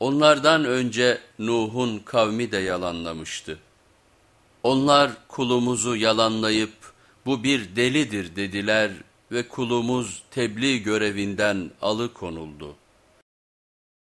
Onlardan önce Nuh'un kavmi de yalanlamıştı. Onlar kulumuzu yalanlayıp bu bir delidir dediler ve kulumuz tebliğ görevinden alıkonuldu.